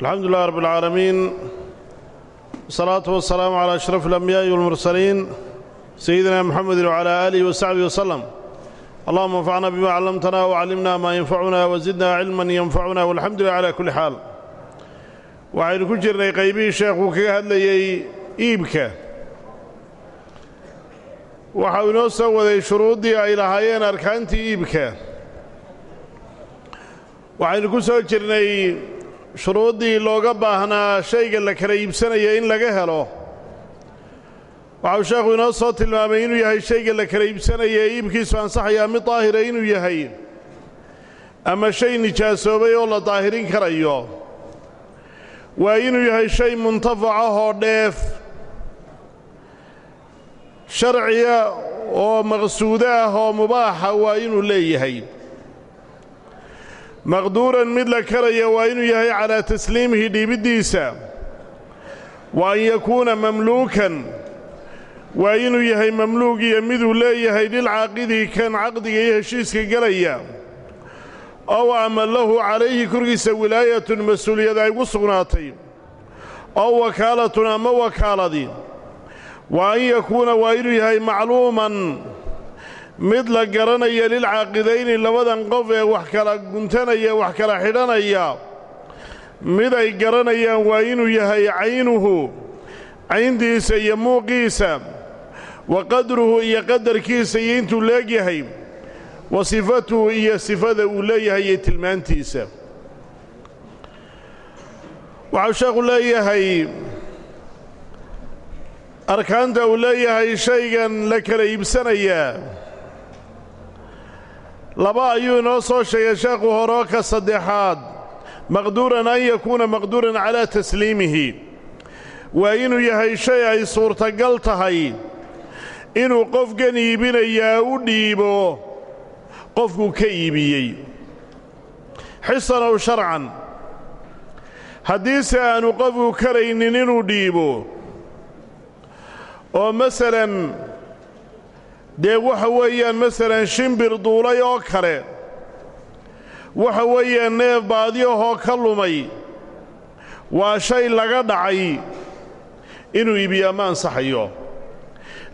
alxamdu lilah rab اlcaalamiin wasalaatu wasalaamu calaa ashraf alambiyaai walmursaliin sayidina muxamedi wcalaa aalihi wasaxbihi waslem allahuma anfacna bima callamtana wcallimna maa yanfacuna wasidna cilman yanfacuna walxamdu lilah cala kulli xaal waxaynu ku jirnay qaybihii sheekhuu kaga hadlayey iibka. Waxa uu inoo soo waday shuruuddii ay lahaayeen arkaantii iibka. Waxaynu ku soo jirnay shuruuddii looga baahnaa shayga la kala iibsanaya in laga helo. Waxauu sheekhu inoo soo tilmaamay inuu yahay shayga la kala iibsanaya ee iibkiisu ansaxayaa mid daahira inuu yahay. Ama shay nijaasoobay oo la daahirin karayo. Waa inuu yahay shay muntafacahoo dheef. Sharciya oo maqsuudo ah oo mubaaxa waa inuu leeyahay maqduuran mid la karaya waa inuu yahay calaa tasliimihi dhiibiddiisa wa an yakuuna mamluukan waa inuu yahay mamluug iyo miduu leeyahay lilcaaqidi kan caqdiga iyo heshiiska gelaya ow ama lahu calayhi korkiisa wilaayatun mas'uuliyad ay gu sugnaatay ow wakaalatun ama wakaaladi wa an yakuuna waa inuu yahay macluuman mid la garanaya lilcaaqidayni labadan qof ee wax kala guntanaya wax kala xidhanaya. Mid ay garanayaan waa inuu yahay caynuhu cayntiisa iyo muuqiisa wa qadruhu iyo qadarkiisa iyo intuu leegyahay wa sifatuhu iyo sifada uu leeyahay iyo tilmaantiisa. Waxau sheekhu leeyahay arkaanta uu leeyahay shaygan la kala iibsanayaa laba ayuu inoo soo sheegay sheekhu horoo ka saddexaad. Maqduuran an yakuuna maqduuran calaa tasliimihi. Waa inuu yahay shay ay suurtagal tahay inuu qofkan iibinayaa u dhiibo qofkuu ka iibiyey. Xisanow sharcan. Haddiise aanu qofku karaynin inuu dhiibo oo masalan dee waxa weeyaan masalan shimbir duulay oo kale waxa weeyaan neef baadiyahoo ka lumay waa shay laga dhacay inuu iibiyaa ma ansaxayo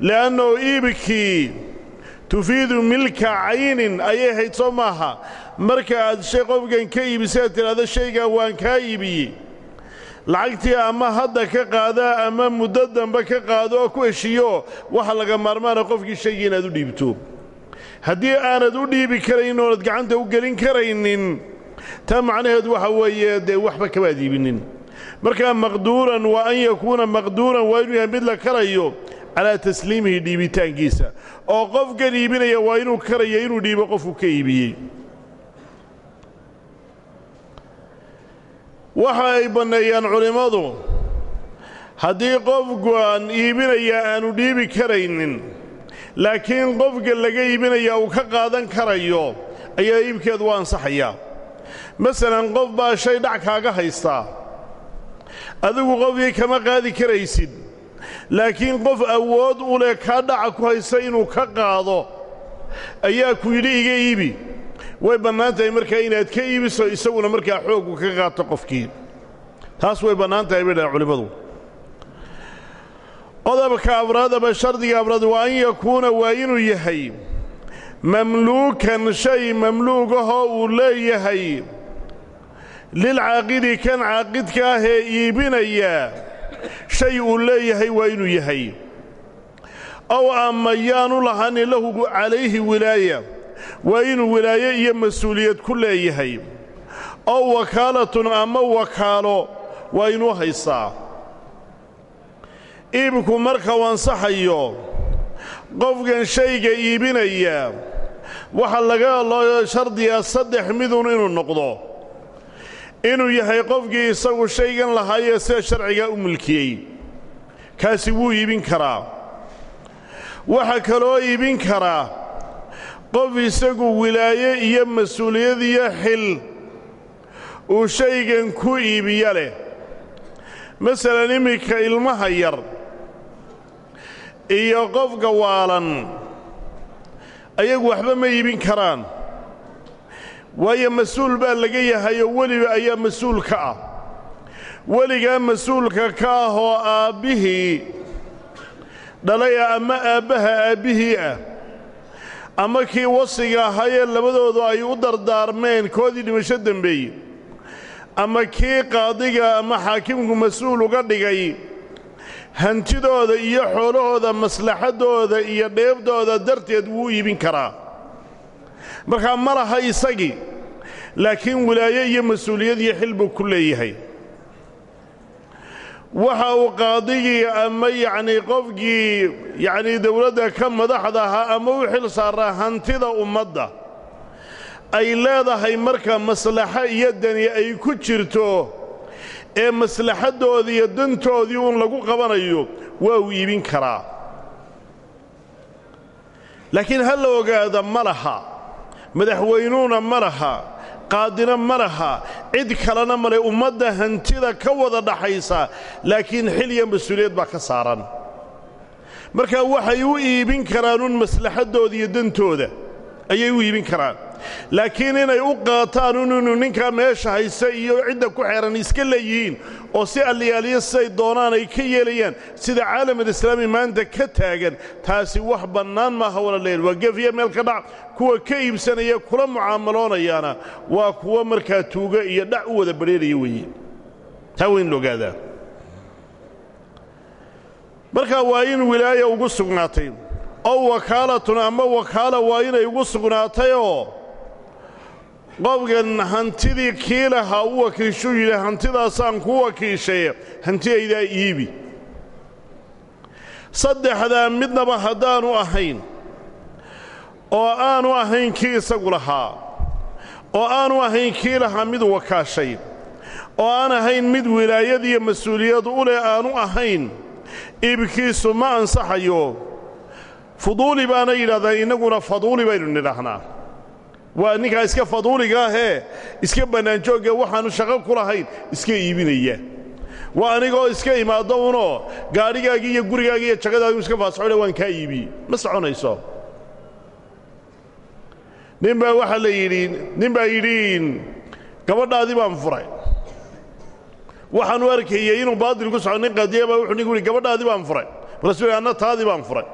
le'annoo iibkii tufiidu milka caynin ayay hayd soo maaha. Marka aad shay qofkan ka iibisay aad tidhaahdo waan kaa iibiyey lacagtii ama hadda ka qaadaa ama muddo dambe ka qaado oo ku heshiiyo waxa laga maarmaana qofkii shaygii inaad u dhiibto. Haddii aanad u dhiibi karaynin oonad gacanta u gelin karaynin taa macnaheedu waxa weeye dee waxba kamaad iibinin markaa maqduuran waa an yakuuna maqduuran waa inuu yahay mid la karayo calaa tasliimihi dhiibitaankiisa. Oo qofkan iibinaya waa inuu karayo inuu dhiibo qofku ka iibiyey waxa ay banneeyaan culimmadu haddii qofkan iibinaya aanu dhiibi karaynin laakiin qofka laga iibinaya uu ka qaadan karayo ayaa iibkeedu u ansaxayaa masalan qof baa shay dhac kaaga haystaa adigu qofkii kama qaadi karaysid laakiin qof awood u leh kaa dhaca ku haysta inuu ka qaado ayaa ku yidhi iga iibi way bannaan tahay markaa inaad ka iibiso isaguna markaa xooggu ka qaato qofkii. Taas way bannaan tahay bay dhahan culimmadu qodobka afraad ama shardiga afraad waa an yakuuna waa inuu yahay mamluukan shay mamluugahoo uu leeyahay. Lilcaaqidi kan caaqidka ah ee iibinaya shay uu leeyahay waa inuu yahay. Ow ama yaanu lahanin lahu calayhi wilaaya waa inuu wilaaye iyo mas'uuliyad ku leeyahay. Ow wakaalatun ama wakaalo waa inuu haystaa iibku marka u ansaxayo qofkan shayga iibinaya waxaa laga loo shardiyaa saddex midun inuu noqdo. Inuu yahay qofkii isagu shaygan lahaayee sida sharcigaa u milkiyey kaasi wuu iibin karaa. Waxaa kaloo iibin karaa qof isagu wilaaye iyo mas'uuliyad iyo xil uu shaygan ku iibiya leh. Masalan iminka ilmaha yar iyo qofka waalan ayagu waxba ma iibin karaan. Waayo mas'uul baa laga yahay oo weliba ayaa mas'uul ka ah. Weligaa mas'uulka ka ah oo aabbihii dhalay ah ama aabbaha aabbihii ah ama kii wasiga ahaayee labadoodu ay u dardaarmeen koodii dhimasho dembeeye ama kii qaadiga ama xaakimku mas'uul uga dhigay. Hantidooda iyo xoolahooda maslaxaddooda iyo dheebdooda darteed wuu iibin karaa. Markaa ma laha isagii laakiin wilaaye iyo mas'uuliyad iyo xil buu ku leeyahay waxa uu qaadigii ama yacnii qofkii yacnii dowladda ka madaxda ahaa ama u xil saaraa hantida ummadda ay leedahay marka maslaxo iyo dani ay ku jirto ee maslaxaddoodii iyo dantoodii uun lagu qabanayo waa uu iibin karaa. Laakiin ha la ogaada ma laha. Madaxweynuuna ma laha qaadina ma laha. Cid kalena male ummadda hantida ka wada dhaxaysa laakiin xil iyo mas'uuliyad baa ka saaran. Markaa waxay u iibin karaanuun maslaxaddooda iyo dantooda ayay u iibin karaan laakiin inay u qaataan inuu ninkaa meesha haysta iyo cidda ku xeehan iska leeyihiin oo si alliyaaliyo siday doonaan ay ka yeelayaan sida caalamulislaami maanta ka taagan taasi wax bannaan maaha wala leel. Waa gefiya meel ka dhac kuwa ka iibsanaya kula mucaamaloonayaana waa kuwa markaa tuuga iyo dhac u wada badheeraya weeye. Taa weyn logaadaa markaa waa in wilaaya ugu sugnaatay oo wakaalatun ama wakaala waa inay ugu sugnaatayoo qofkan hantidii kii lahaa u wakiishuu yidhi hantidaasaan ku wakiishay hantidaydaa iibi. Saddexdaa midnaba haddaanu ahayn oo aanu ahayn kii isagu lahaa oo aanu ahayn kii lahaa mid wakaashay oo aan ahayn mid wilaayad iyo mas'uuliyad u leh aanu ahayn iibkiisu ma ansaxayo. Fuduuli baana yidhahdaan innaguna faduuli baynu nidhaahnaa waa ninkaa iska faduuliga ahee iska bannaanjoogga waxaannu shaqo ku lahayn iska iibinaya. Waa anigoo iska imaaddo unoo gaadhigaagii iyo gurigaagii iyo jagadaagii iska faasxoyle waan kaa iibiyey ma soconayso? Nin baa waxaa la yidhi nin baa yidhi gabadhaadii baan furay. Waxaanu arkayey inuu baadil ku soco nin qadiya baa wuxuu nigu yidhi gabadhaadii baan furay markaasuu yidhi anna taadii baan furay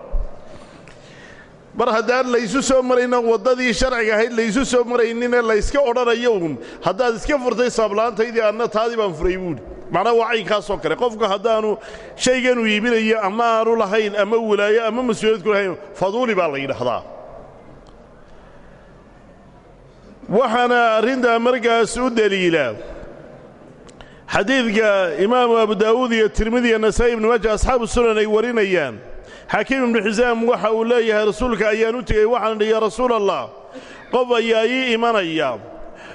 mar haddaan laysu soo marayna waddadii sharciga ahayd laysu soo marayninee layska odhanayo uun. Haddaad iska furtay saablaantaydii anna taadii baan furay buudhi macnaha waa caynkaasoo kale. Qofku haddaanu shayganuu iibinayo ama aanu lahayn ama walaayo ama mas'uuliyad ku lahayn faduuli baa la yidhaahdaa. Waxaana arrintaa markaas u deliila xadiidka imaamu abu daa'uud iyo tirmidi iyo nasaa'i ibnu maaja asxaabu sunan ay warinayaan xaakiim ibnu xisaam waxa uu leeyahay rasuulka ayaan u tegey waxaan yaa rasuul allah qof ayaa ii imanaya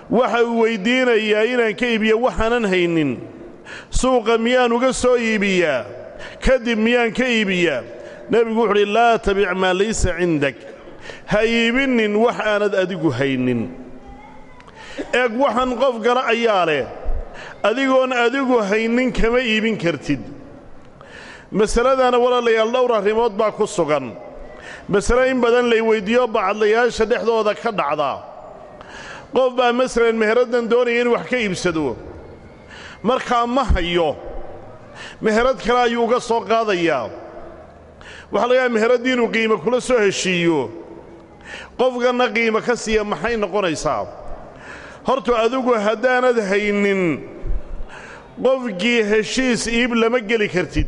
waxa uu weyddiinayaa inaan ka iibiyo waxaanan haynin. Suuqa miyaan uga soo iibiyaa kadib miyaan ka iibiyaa nebigu wuxu udhi laa tabic maa laysa cindak. Ha iibinnin wax aanad adigu haynin. Eeg waxaan qof gala ayaa leh adigoon adigu haynin kama iibin kartid masaladana walaalayaal dhowr arrimood baa ku sugan. Masale in badan lay weyddiiyo bacadlayaasha dhexdooda ka dhacda. Qof baa masalan meheraddan doonaya inuu wax ka iibsado. Markaa ma hayo. Meherad kale ayuu uga soo qaadayaa waxaa laga yaaba meheraddii inuu qiimo kula soo heshiiyo. Qofkanna qiimo ka siiya maxay noqonaysaa? Hortu adigu haddaanad haynin qofkii heshiis iib lama geli kartid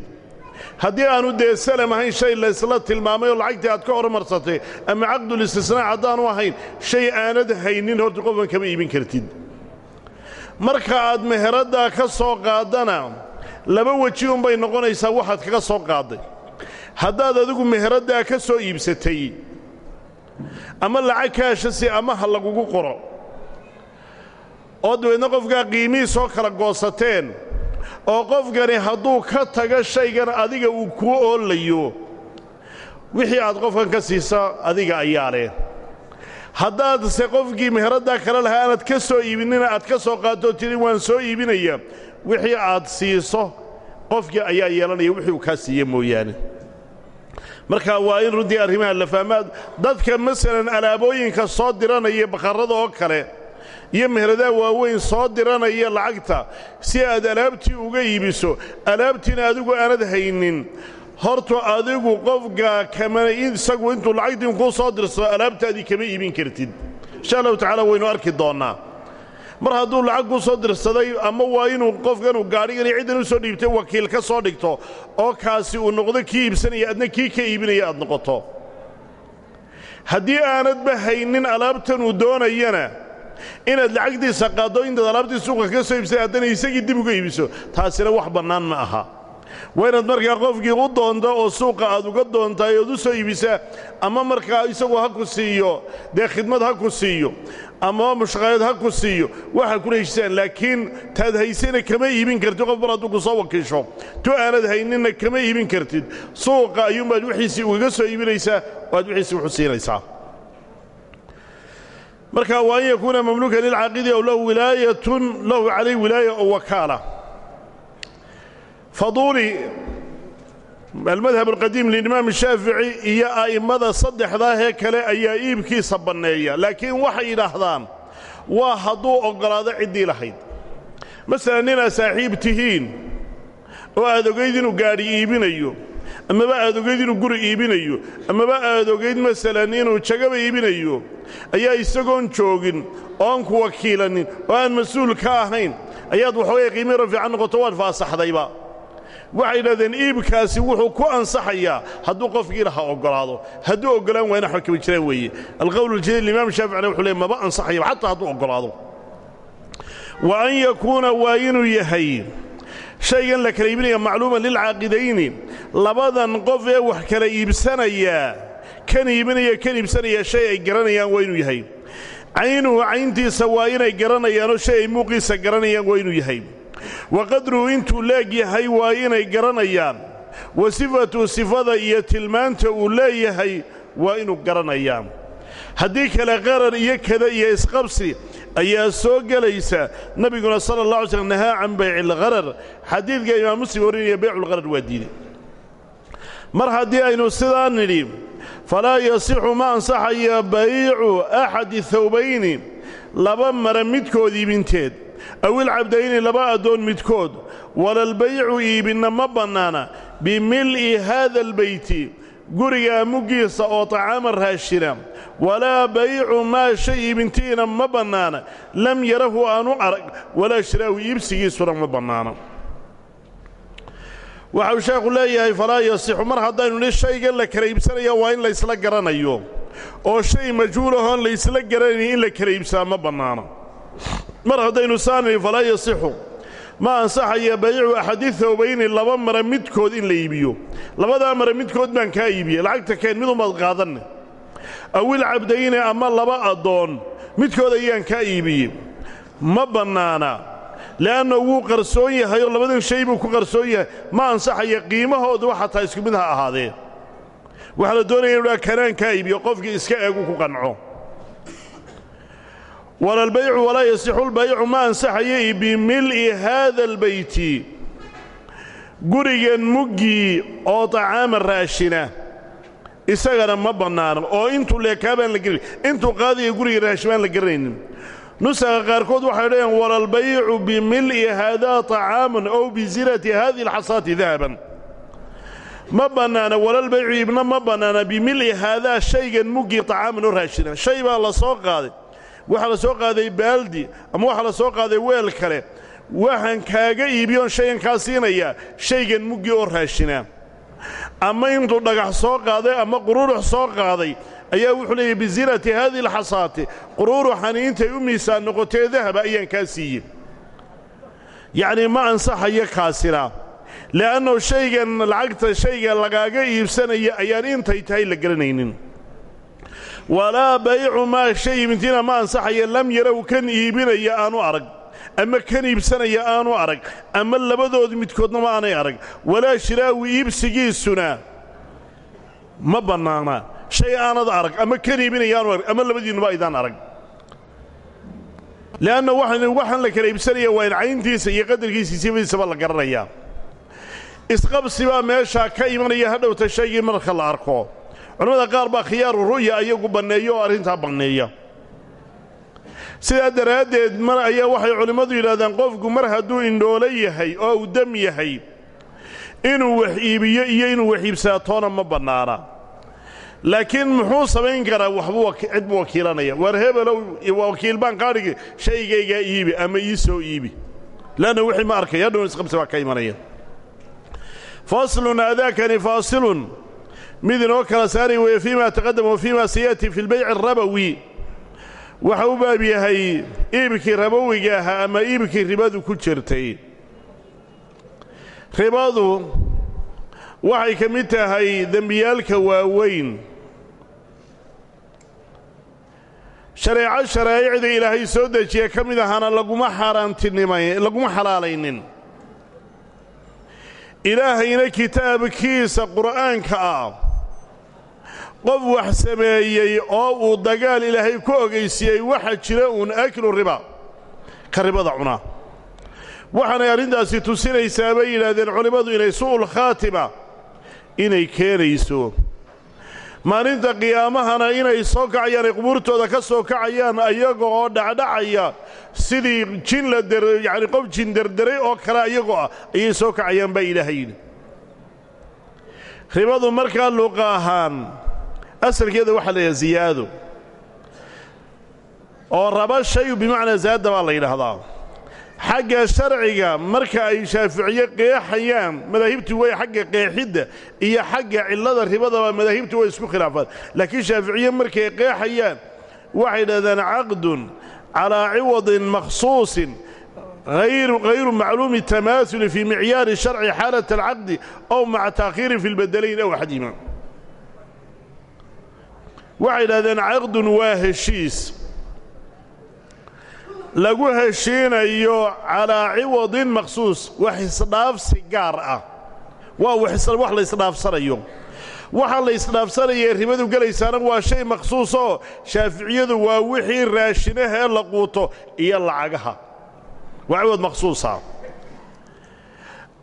haddii aanu dee salam ahayn shay laysla tilmaamay oo lacagtii aad ka hormarsatay ama caqdulistisnaac haddaanu ahayn shay aanad haynin horta qofkan kama iibin kartid. Marka aad meheraddaa ka soo qaaddana laba weji unbay noqonaysaa waxaad kaga soo qaadday haddaad adigu meheraddaa ka soo iibsatay ama lacag kaashasi ama ha lagugu qoro oo dabeedna qofkaa qiimihiisoo kala goosateen oo qofkani hadduu ka tago shaygan adiga uu kuu oolayo wixii aad qofkan ka siisa adiga ayaa leh haddaadse qofkii meheraddaa kale lahaa aanad ka soo iibinina aad ka soo qaatoo tiri waan soo iibinaya. Wixii aad siiso qofkii ayaa yeelanaya wixii uu kaa siiye mooyaane. Marka waa in runtii arrimaha la fahmaa dadka masalan alaabooyinka soo diranaya bakharrada oo kale iyo meheradaha waaweyn soo diranaya lacagta si aad alaabtii uga iibiso alaabtiina adigu aanad haynin. Horta adigu qofka kama isagu intuu lacagtii kuu soo dirsado alaabtaadii kama iibin kartid. Insha allahu tacaala waynu arki doonnaa. Mar hadduu lacag ku soo dirsaday ama waa inuu qofkanuu gaadhigan iyo ciddan u soo dhiibtay wakiil ka soo dhigto oo kaasi uu noqdo kii iibsanaya adna kii ka iibinaya aad noqoto. Haddii aanadba haynin alaabtan uu doonayana inaad lacagtiisa qaaddo intaad alaabtii suuqa ka soo iibsay haddana isagii dib uga iibiso. Taasina wax bannaan ma aha. Waa inaad markaa qofkii u doonto oo suuqa aad uga doontaay ood u soo iibisaa ama markaa isagu ha ku siiyo dee khidmad ha ku siiyo ama mushaqaayad ha ku siiyo waxa kula heshisaan laakiin taad haysana kama iibin kartid. Qof mar hadduu ku soo wakiisho tu aanad hayninna kama iibin kartid. Suuqa ayuunbaad wixiisii ugaga soo iibinaysaa oo aad wixiisii wuxu siinaysaa marka waa an yakuuna mamluukan lilcaaqidi ow lahu wilaayatun lahu calayh wilaaya oo wakaala. Faduuli almadhab alqadiim liimaam shaafici iyo a'immada saddexdaahee kale ayaa iibkiisa banneeya laakiin waxay yidhaahdaan waa hadduu oggolaado ciddii lahayd. Masalan inaad saaxiib tihiin oo aad ogayd inuu gaadhi iibinayo amaba aad ogayd inuu guri iibinayo amaba aad ogayd masalan inuu jagaba iibinayo ayaa isagoon joogin oo aan ku wakiilannin oo aan mas'uul ka ahayn ayaad waxoogay qiimii rafiican noqoto waad faasaxdayba. Waxay yidhahdeen iibkaasi wuxuu ku ansaxayaa hadduu qofkii laha oggolaado. Hadduu oggolaan waayna waxba kama jiraan weeye. Alqowl aljadiid imaam shaaficina wuxuu leey maba ansaxayaba xataa hadduu oggolaado. Wa an yakuuna waa inuu yahay shaygan la kala iibinaya macluuman lilcaaqidayni labadan qof ee wax kala iibsanayaa kan iibinaya kan iibsanaya shay ay garanayaan waa inuu yahay. Caynuhu cayntiisa waa inay garanayaanoo shay ay muuqiisa garanayaan waa inuu yahay. Wa qadruhu intuu leeg yahay waa inay garanayaan. Wa sifatu sifada iyo tilmaanta uu leeyahay waa inuu garanayaa haddii kale qarar iyo kada iyo isqabsi ayaa soo gelaysa nebiguna sala allah alay slm nahaa can bayci algharar xadiidka imaam muslim warinaya bayculgharar waa diiday mar haddii aynu sidaa nidhi falaa yasixu ma ansaxaya baycu axadi thawbayni laba mara midkood iibinteed. Aw ilcabdayni laba addoon midkood. Walalbaycu iibinna ma bannaana. Bimil'i haada albeyti gurigaa muggiisa oo tacaama raashina walaa baycu maa shay iibintiina ma bannaana. Lam yarahu aanu arag walaa shiraahu iibsigiisuna ma bannaana. Waxau sheekhu leeyahay falaa yasixu mar haddaynu ni shaygan la kala iibsanaya waa in laysla garanayo. Oo shay majhuulahoon laysla garanayn in la kala iibsaa ma bannaana. Mar haddaynu saanini falaa yasixu ma ansaxaya baycu axadi thawbayni laba mara midkood in la iibiyo. Labadaa mara midkood baan kaa iibiyey. Lacagta keen midunbaad qaadanne awil cabdayni ama laba addoon midkood ayaan kaa iibiyey. Ma bannaana. Le'anna wuu qarsoon yahay oo labadan shay buu ku qarsoon yahay. Ma ansaxaya qiimahoodu xataa isku mid ha ahaadee. Waxaa la doonaya inu dhaa kanaan kaa iibiyo qofkii iska eegu ku qanco walalbaycu walaa yasixu lbaycu ma ansaxaya bimil'i haada albeyti gurigan muggii oo tacaama raashina isagana ma bannaano oo intuu leekaa baan la gelin intuu qaadaya guriga raashin baan la garanaynin nusaga qaarkood waxay dhaheen walalbaycu bimil'i haadaa طacaaman ow bizinati hadihi alxasaati dahaban ma bannaana walalbaycu ibna ma bannaana bimil'i haadaa shaygan muggii طacaaman oo raashina. Shay baa la soo qaaday waxaa la soo qaaday baaldi ama waxaa la soo qaaday weel kale. Waxaan kaaga iibiyoon shaygan kaa siinayaa shaygan muggii oo raashinaa ama intuu dhagax soo qaaday ama quruurux soo qaaday ayaa wuxuu leeyahy bizinati haadihi alxasaati quruuruxani intay u miisaan noqotee dahaba ayaan kaa siiyey. Yacnii ma ansaxayo kaasina le'annahu shaygan lacagta shayga lagaaga iibsanaya ayaan intay tahay la garanaynin walaa baycu maa shay iibintiina ma ansaxaya lam yarow kan iibinaya aanu arag ama kan iibsanaya aanu arag ama labadood midkoodna ma aanay arag walaa shiraawi iibsigiisuna ma bannaana. Shay aanad arag ama kan iibinaya aanu arag ama labadiinnuba aydaan arag. Le'anna waxaan la kala iibsanaya waa in cayntiisa iyo qadarkiisa sifadiisaba la garanayaa. Isqabsi baa meeshaa ka imanaya hadhowta shaygii marka la arko culimmada qaar baa khiyaaru ru'ya ayagu banneeya oo arrintaa banneeya sidaa daraaddeed mar ayaa waxay culimmadu yidhahdaan qofku mar hadduu indhoolo yahay oo uu dam yahay inuu wax iibiyo iyo inuu wax iibsaatoona ma bannaana. Laakiin muxuu samayn karaa waxbuu cid buu wakiilanaya. Waar hebelow wakiil baan qaadhigi shaygaygaa iibi ama ii soo iibi. Leanna wixii ma arkay hadhown isqabsi baa ka imanaya. Faslun aadaakani faasilun mid inoo kala saari weeye fii ma taqadama wa fii ma saya'ti fi lbayci arabowi waxa u baab yahay iibkii rabowiga ahaa ama iibkii ribadu ku jirtay. Ribadu waxay ka mid tahay dembiyaalka waaweyn. Shareeco sharaa'icda ilaahay soo dejiye ka mid ahaana laguma xaaraantinimay laguma xalaalaynin. Ilaahayna kitaabkiisa qur'aanka ah qof wax sameeyey oo uu dagaal ilaahay ku ogaysiiyey waxa jira uun aklu riba. Ka ribada cunaa waxaanay arrintaasi tusinaysaa bay yidhaahdeen culimmadu inay su'ul khaatima inay keenayso. Maalinta qiyaamahana inay soo kacayaan ay qubuurtooda ka soo kacayaan ayaga oo dhacdhacaya sidii jin la der yacni qof jin derderay oo kale ayagoo ah ayay soo kacayaan baa ilaahay yidhi. Ribadu markaa luqa asalkeeda waxaa la yidhaha ziyaado oo raba shayu bimacnaa zaada baa la yidhaahdaa. xagga sharciga marka ay shaaficiye qeexayaan madaahibtu way xagga qeexidda iyo xagga cillada ribadaba madaahibtu way isku khilaafaan. laakiin shaaficiye markay qeexayaan waxay dhahdaan caqdun calaa ciwadin makhsuusin hayru macluumi tamaasuli fii micyaari sharci xaalat alcaqdi ow maca taakhiirin fi lbedelayn aw axadima waxay dhahdeen caqdun waa heshiis. Lagu heshiinayo calaa ciwadin makhsuus wax isdhaafsi gaar ah. Waa wax la isdhaafsanayo. Waxa la isdhaafsanayee ribadu gelaysaana waa shay makhsuus oo shaaficiyadu waa wixii raashinahee la quuto iyo lacagaha. Waa ciwad makhsuusa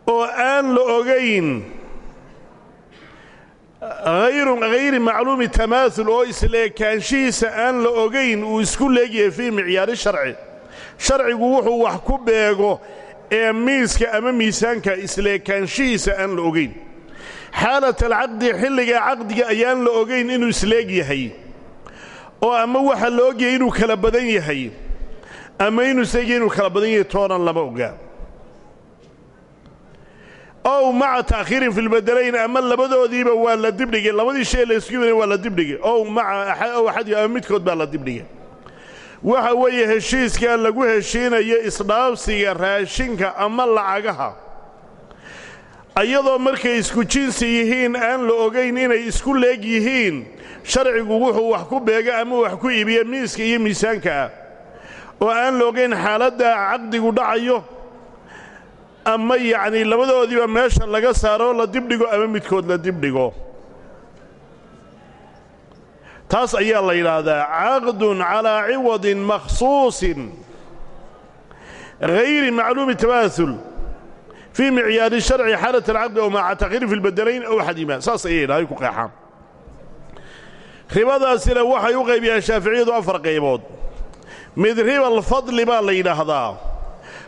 oo aan la ogayn hayri macluumi tamaaul oo isleekaanshihiisa aan la ogayn uu isku leegyahay fii micyaari sharci. Sharcigu wuxuu wax ku beego ee miiska ama miisaanka isleekaanshihiisa aan la ogayn xaalat alcaqdi xilliga caqdiga ayaan la ogayn inuu isleeg yahay oo ama waxa la ogyahay inuu kala badan yahay ama inuu isleegyahay inuu kala badan yahay toonan lama ogaa ow maca taakhiirin fi lbedelayn ama labadoodiiba waa la dibdhigay. Labadii shay la isku yiminay waa la dibdhigay. Ow maca ow axadi ama midkood baa la dibdhigay. Waxa weeye heshiiskaa lagu heshiinayo isdhaafsiga raashinka ama lacagaha. Iyadoo markay isku jinsi yihiin aan la ogayn inay isku leeg yihiin sharcigu wuxuu wax ku beega ama wax ku iibiya miiska iyo miisaanka ah. Oo aan la ogayn xaaladda caqdigu dhacayo ama yacnii labadoodiiba meesha laga saaro la dibdhigo ama midkood la dibdhigo? Taas ayaa la yidhaahdaa caqdun calaa ciwadin makhsuusin hayri macluumi tamaaul fii micyaari sharci xaalat alcaqdi ow maca takhiirin fi lbedelayn ow xadima saas ayay yidhahay ku qeexaan. Ribadaasina waxay u qaybiyaan shaaficiyadu afar qaybood. Mid ribal fadli baa la yidhaahdaa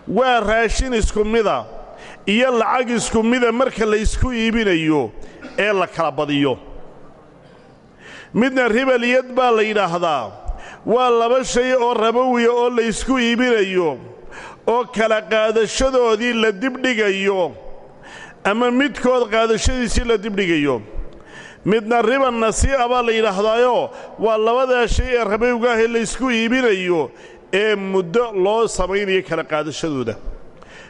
waa raashin isku mida iyo lacag isku mida marka la ysku iibinayo ee la kala badiyo. Midna ribaliyad baa la yidhaahdaa. Waa laba shay oo rabowiya oo la ysku iibinayo oo kala qaadashadoodii la dibdhigayo ama midkood qaadashadiisii la dibdhigayo. Midna riba nasii'a baa la yidhaahdaayo waa labadaa shay ee rabowiga ah ee la ysku iibinayo ee muddo loo samaynayo kala qaadashadooda.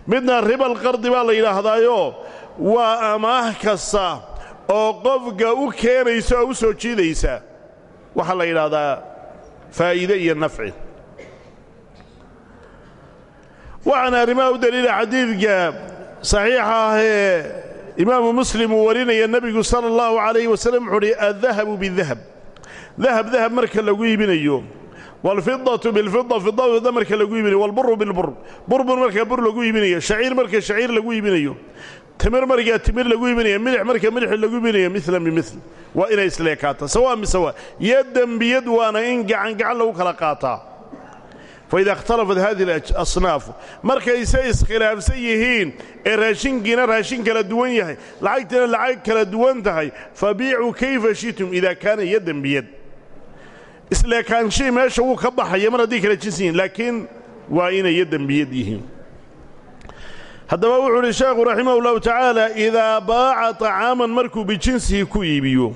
Midna ribal qardi baa la yidhaahdaayo waa amaah kasta oo qofka u keenaysa oo u soo jiidaysa. Waxaa la yidhaahdaa faa'iide iyo nafci. Waxaana arrimaha u daliila xadiidka saxiixa ah ee imaamu muslim uu warinaya nebigu sala allahu calayhi wasallam wuxuu uhi addahabu bidahab dahab dahab marka lagu iibinayo waalfidatu bilfida fida fida marka lagu iibinayo walburu bilbur burbur marka bur lagu iibinayo shaciir marka shaciir lagu iibinayo timir markaa timir lagu iibinayo midix marka midix lagu iibinayo milan bimil waa inay isleekaataa sawaa misawa yaddan biyad waana in gacan gacan lagu kala qaataa faida ikhtalafat hadihi asnaaf markayse iskhilaafsan yihiin ee raashinkiina raashin kala duwan yahay lacagtiina lacag kala duwan tahay fabiicuu kayfa shitum idaa kaana yadan biyad isleekaanshii meesha wuu ka baxaya mar haddii kala jinsi laakiin waa inay yadan biyad yihiin. Haddaba wuxuu uhi sheekhu raximah ullahu tacaala idaa baaca طacaaman markuu bijinsihi ku iibiyo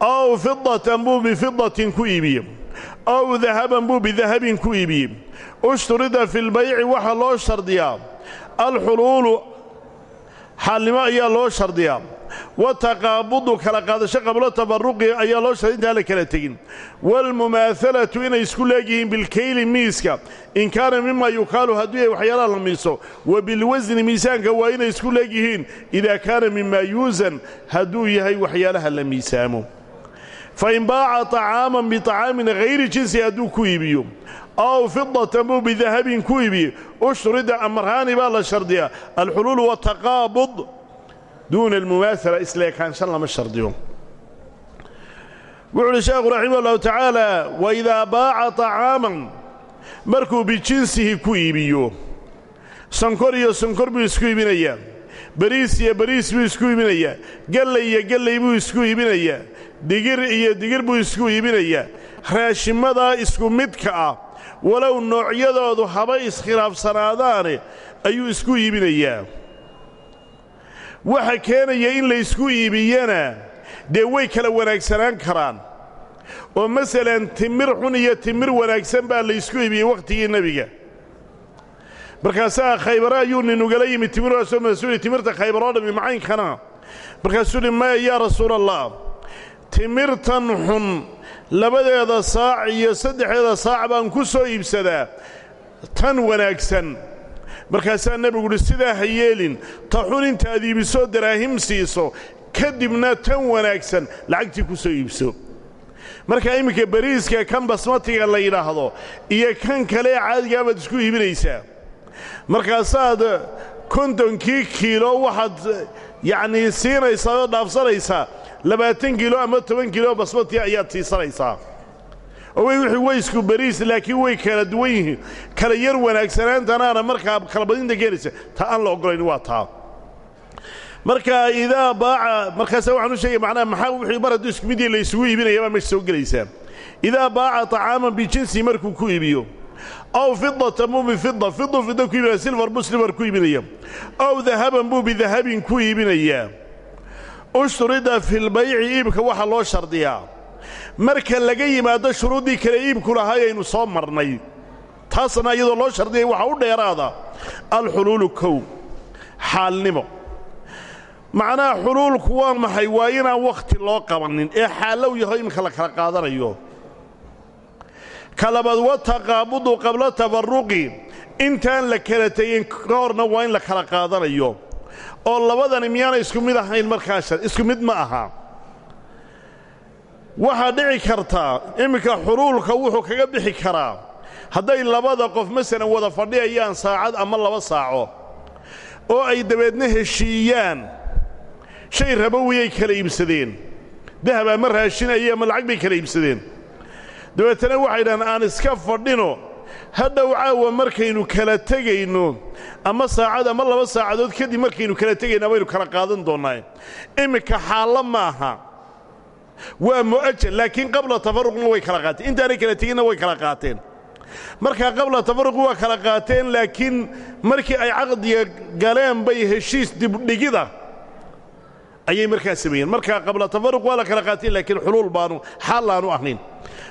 ow fidatan buu bifidatin ku iibiye ow dahaban buu bidahabin ku iibiye ushturida fi lbayci waxaa loo shardiyaa alxuluulu xaalnimo ayaa loo shardiyaa wataqaabudu kala qaadasho qablo tabaruqi ayaa loo shardiya intaan la kala tegin. Waalmumaahalatu inay isku leegyihiin bilkayli miiska. In kaana mima yukaalu hadduu yahay waxyaalaha la miiso. Wa bilwasni miisaanka waa inay isku leegyihiin idaa kaana mima yuusan hadduu yahay waxyaalaha la miisaamo. Fain baaca طacaaman biطacaamin hayri jinsi hadduu ku iibiyo. Ow fidatan buu bidahabin ku iibiye. Ushturida amarhaani baa la shardiyaa. Alxuluul wataqaabud duuna almumaasala isleekaanshan lama shardiyo wuxu uhi sheekhu raximah ullahu tacaala waidaa baaca طacaaman markuu bijinsihi ku iibiyo sonkor iyo sonkor buu isku iibinayaa bariis iyo bariis buu isku iibinayaa gallay iyo gallay buu isku iibinayaa digir iyo digir buu isku iibinayaa raashimadaa isku midka ah walow noocyadoodu haba iskhilaafsanaadaane ayuu isku iibinayaa waxa keenaya in laysku iibiyana dee way kala wanaagsanaan karaan. Oo masalan timir xun iyo timir wanaagsan baa laysku iibiyey wakhtigii nebiga. Markaasaa khaybare ayuu ninugala yimid timirhaasoo masuuli timirta khaybar oo dhammi macaynkana markaasuu uhi maya yaa rasuulallah timirtan xun labadeeda saac iyo saddexdeeda saac baan ku soo iibsadaa tan wanaagsan markaasaa nebigu uhi sidaa ha yeelin ta intaad iibisoo daraahim siiso kadibna tan wanaagsan lacagtii ku soo iibso. Markaa imminka bariiska kan basmatiga la yidhaahdo iyo kan kale ee caadigaa baad isku iibinaysaa markaasaad kontonkii kiilo waxaad yacnii siinaysaa oo dhaafsanaysaa labaatan kiilo ama toban kiilo basmati ayaad siisanaysaa oo way wixii way isku bariis laakiin way kala duwan yihiin. Kala yar wanaagsanaantanaana markaa kalabadinta keenaysa ta aan la oggolayn waa taa. Marka idaa baaca markaasa waxaan u sheegay macnaha maxaa wixii mar hadduu isku midii la isugu iibinaya baa meesha soo gelaysaa idaa baaca طacaaman bijinsi markuu ku iibiyo. Ow fidatan buu bifida fidu fida ku iibinaya silfar buu silfar ku iibinaya. Ow dahaban buu bidahabin ku iibinayaa ushturida fi lbayci iibka waxaa loo shardiyaa marka laga yimaado shuruuddii kale iibku lahay aynu soo marnay. Taasna iyadoo loo shardiyay waxaa u dheeraada alxuluulu kow xaalnimo. Macnaha xuluulku waa maxay? Waa inaan wakhti loo qabannin ee xaallow yaho iminka la kala qaadanayo. Ka labaad wataqaabudu qabla tafarruqi intaan la kala tegin ka horna waa in la kala qaadanayo. Oo labadani miyaana isku mid ahayn markaas isku mid ma aha waxaa dhici kartaa imminka xuluulka wuxuu kaga bixi karaa. Hadday labada qof masalan wada fadhiyayaan saacad ama laba saaco oo ay dabeedna heshiiyaan shay rabowiyay kala iibsadeen. Dahab ama raashinaya ama lacag bay kala iibsadeen. Dabeetana waxay dhahaan aan iska fadhino hadhow caawa markaynu kala tegayno ama saacad ama laba saacadood kadib markaynu kala tegayna baynu kala qaadan doonnaa imminka xaallo maaha waa mu'ajal laakiin qabla tafarruqna way kala qaateen. Intaanay kala teginna way kala qaateen. Markaa qabla tafarruqi waa kala qaateen laakiin markii ay caqdiga galeen bay heshiis dibdhigida ayay markaa sameeyeen. Markaa qabla tafarruq waa la kala qaateen laakiin xuluul baanu xaal laanu ahayn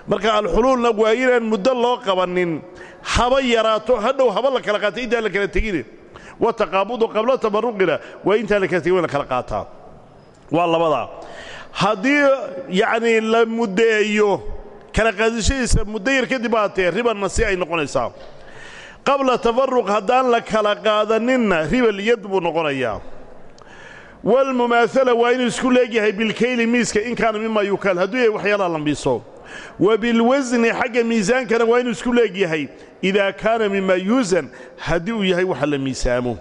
marka alxuluulna waa inaan muddo loo qabannin haba yaraato hadhow haba la kala qaatay intaan la kala tegine. Wataqaabudu qabla tafarruqina waa intaan la kala tegin la kala qaataa. Waa labadaa haddii yacnii la muddeeyo kala qaadashadiisa muddo yar kadib haatee ribanna si ay noqonaysaa. Qabla tafarruq haddaan la kala qaadaninna ribal yad buu noqonayaa. Walmumaasala waa inuu isku leegyahay bilkayli miiska in kaana mima yukaal. Hadduu yahay waxyaalaha la miiso wa bilwasni xagga miisaankana waa inuu isku leegyahay. Idaa kaana mima yuusan haddii uu yahay waxa la miisaamo.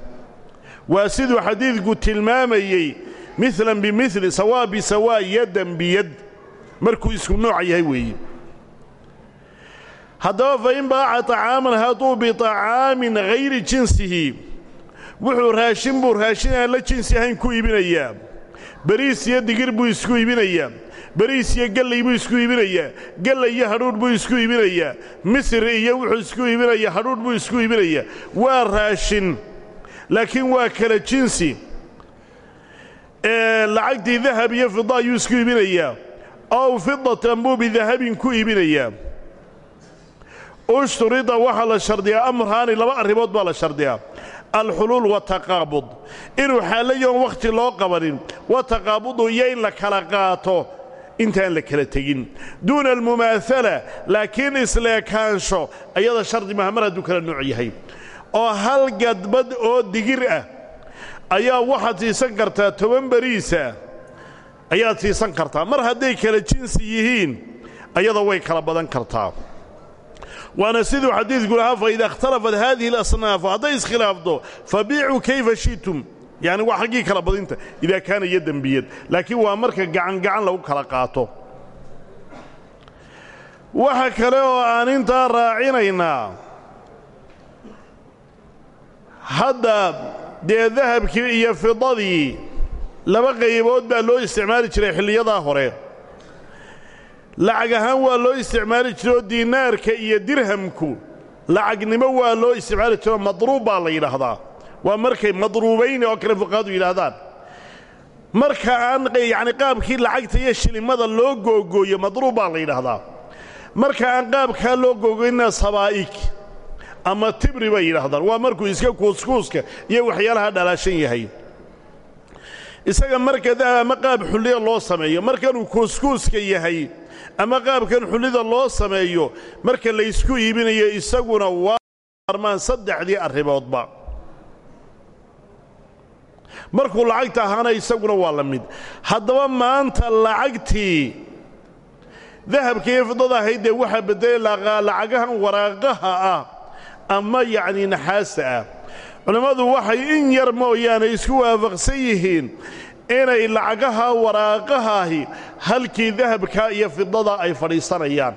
Waa siduu xadiidku tilmaamayey milan bimili sawaa bisawaa yadan biyad. Markuu isku nooca yahay weeye. Haddaba fa in baaca طacaaman hadduu biطacaamin hayri jinsihi. Wuxuu raashin buu raashin aan la jinsi ahayn ku iibinayaa beriis iyo digir buu isku iibinayaa beriis iyo gallay buu isku iibinayaa gallay iyo hadhuudh buu isku iibinayaa misir iyo wuxuu isku iibinayaa hadhuudh buu isku iibinayaa waa raashin laakiin waa kala jinsi lacagtii dahab iyo fida ayuu isku iibinayaa. Ow fidatan buu bidahabin ku iibinayaa. Ushturida waxaa la shardiyaa amraani laba arrimood baa la shardiyaa. Alxuluul wataqaabud inuu xaalayoon wakhti loo qabanin wataqaabudu iyo in la kala qaato intaan la kala tegin. Duuna almumaasala laakiin isleekaansho ayada shardi maha mar hadduu kala nooc yahay. Oo hal gadbad oo digir ah ayaa waxaad siisan kartaa toban beriisa ayaad siisan kartaa. Mar hadday kala jinsi yihiin ayada way kala badan kartaa. Waana siduu xadiidku lahaa faida ikhtalafat haadihi alasnaafu hadday iskhilaafto fabiicuu kayfa shi'tum. Yacni waa xaggii kala badinta idaa kaana iyo dembiyad laakiin waa marka gacangacan lagu kala qaato. Waxa kale oo aan intaa raacinaynaa hadda dee dahabkii iyo fidadii laba qaybood baa loo isticmaali jiray xilliyadaa hore. Lacag ahaan waa loo isticmaali jiray oo diinaarka iyo dirhamku. Lacagnimo waa loo isticmaali jiroo madruub baa la yidhaahdaa. Waa markay madruubayni oo kale fuqahadu yidhaahdaan. Marka aan yacni qaabkii lacagta iyo shilimada loo googooyo madruub baa la yidhaahdaa. Marka aan qaabkaa loo googoynna sabaa'ig ama tibri bay yidhaahdaan. Waa markuu iska kuuskuuska iyo waxyaalaha dhalaashan yahay. Isaga marka ama qaab xulliya loo sameeyo markanuu kuuskuuska yahay ama qaabkan xullida loo sameeyo marka laysku iibinayo isaguna waa armaan saddexdii arrimoodba. Markuu lacagta ahaana isaguna waa la mid. Haddaba maanta lacagtii dahabka iyo fidada ahayd dee waxaa beddelay lacagahan waraaqaha ah ama yacnii naxaasta ah. Culimmadu waxay in yar mooyaane isku waafaqsan yihiin inay lacagaha waraaqahaahi halkii dahabka iyo fidada ay fadhiisanayaan.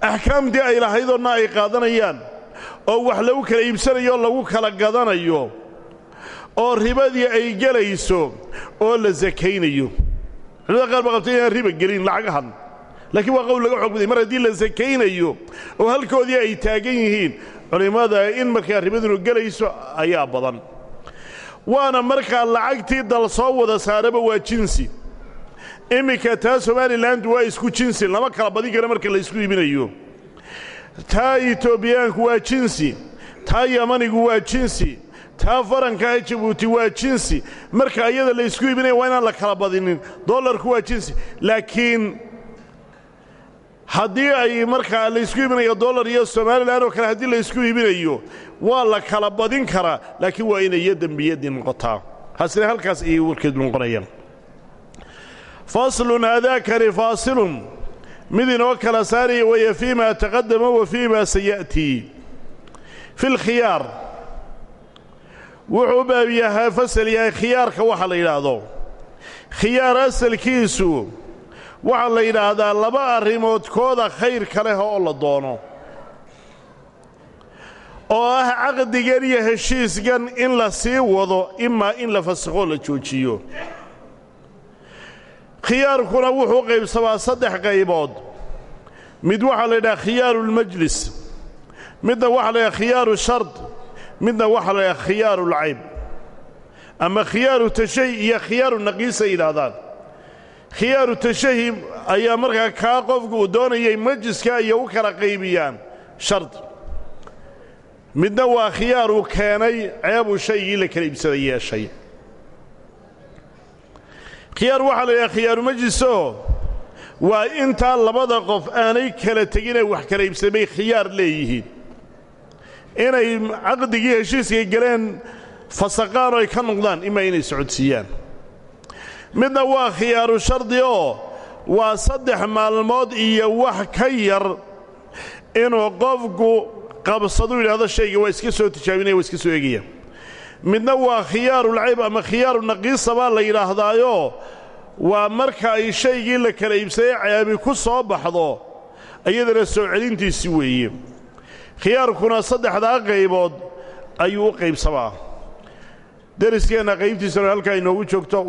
Axkaamtii ay lahaydonna ay qaadanayaan oo wax lagu kala iibsanayo lagu kala gadanayo oo ribadii ay gelayso oo la sakaynayo culimada qaar baa qabtay inaan riba gelin lacagahan laakiin waa qowl laga xoog mar haddii la sakaynayo oo halkoodii ay taagan yihiin culimmada in markaa ribadunu gelayso ayaa badan. Waana markaa lacagtii dal soo wada saaraba waa jinsi. Imminka taa somalilandu waa isku jinsi lama kala badin karo marka la ysku iibinayo. Taa etoobiyaanku waa jinsi taa yamanigu waa jinsi taa farankaha jabuuti waa jinsi. Marka iyada la ysku iibinaya waa inaan la kala badinin dollarku waa jinsi. Laakiin haddii ay markaa laysku iibinayo dollar iyo somalilan oo kale haddii laysku iibinayo waa la kala badin karaa laakiin waa inay iyo dembiyadii noqotaa. Hasina halkaas ayay warkeedu noqonayaan. Faslun aadaakani faasilun. Mid inoo kala saaraya weeye fii ma taqadama wa fii ma saya'tii fi lkhiyaar wuxuu baab yahaa fasal yahay khiyaarka waxa la yidhaahdo. Khiyaar asalkiisu waxaa la yidhaahdaa laba arrimood kooda khayrka leh oo la doono. Oo ah caqdigan iyo heshiiskan in la sii wado imaa in la fasakho la joojiyo. Khiyaarkuna wuxuu qaybsamaa saddex qaybood. Mid waxaa la yidhaha khiyaaru lmajlis midna waxaa la yidhaha khiyaaru shard. Midna waxaa la yidhaha khiyaaru lcayb ama khiyaaru tashahi iyo khiyaaru naqiisa yidhaahdaan khiyaaru tashahi ayaa markaa kaa qofku uu doonayay majliska iyo u kala qaybiyaan shard. Midna waa khiyaar uu keenay ceebuu shaygii la kala iibsada yeeshay. Khiyaar waxaa la yidhaha khiyaaru majlisoo waa intaa labada qof aanay kala teginay wax kala iibsamay khiyaar leeyihiin. Inay caqdigii heshiiskay galeen fasaqaan ay ka noqdaan imaa inay socodsiiyaan midna waa khiyaaru shardi oo waa saddex maalmood iyo wax ka yar inuu qofku qabsadu yidhahdo shayga waa iska soo tijaabinaya waa iska soo egaya midna waa khiyaarulcayb ama khiyaaru naqiisa baa la yidhaahdaayo waa marka ay shaygii la kala iibsaday ceebi ku soo baxdo iyadana soo celintiisi weeye. Khiyaarkuna saddexdaa qaybood ayuu u qaybsamaa. Deriskeenna qaybtiisuna halkaa inoogu joogto